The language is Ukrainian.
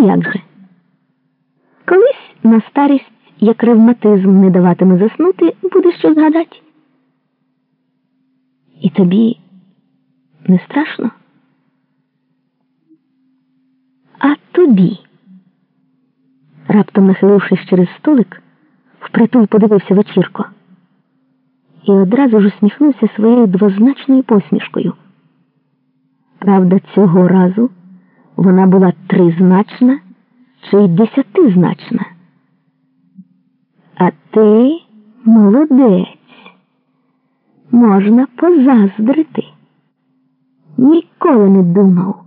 як же? Колись на старість, як ревматизм не даватиме заснути, буде що згадати. І тобі не страшно? А тобі, раптом нахилившись через столик, впритул подивився вечірко і одразу ж усміхнувся своєю двозначною посмішкою. Правда, цього разу вона була тризначна чи десятизначна. А ти молодець. Можна позаздрити. Ніколи не думав.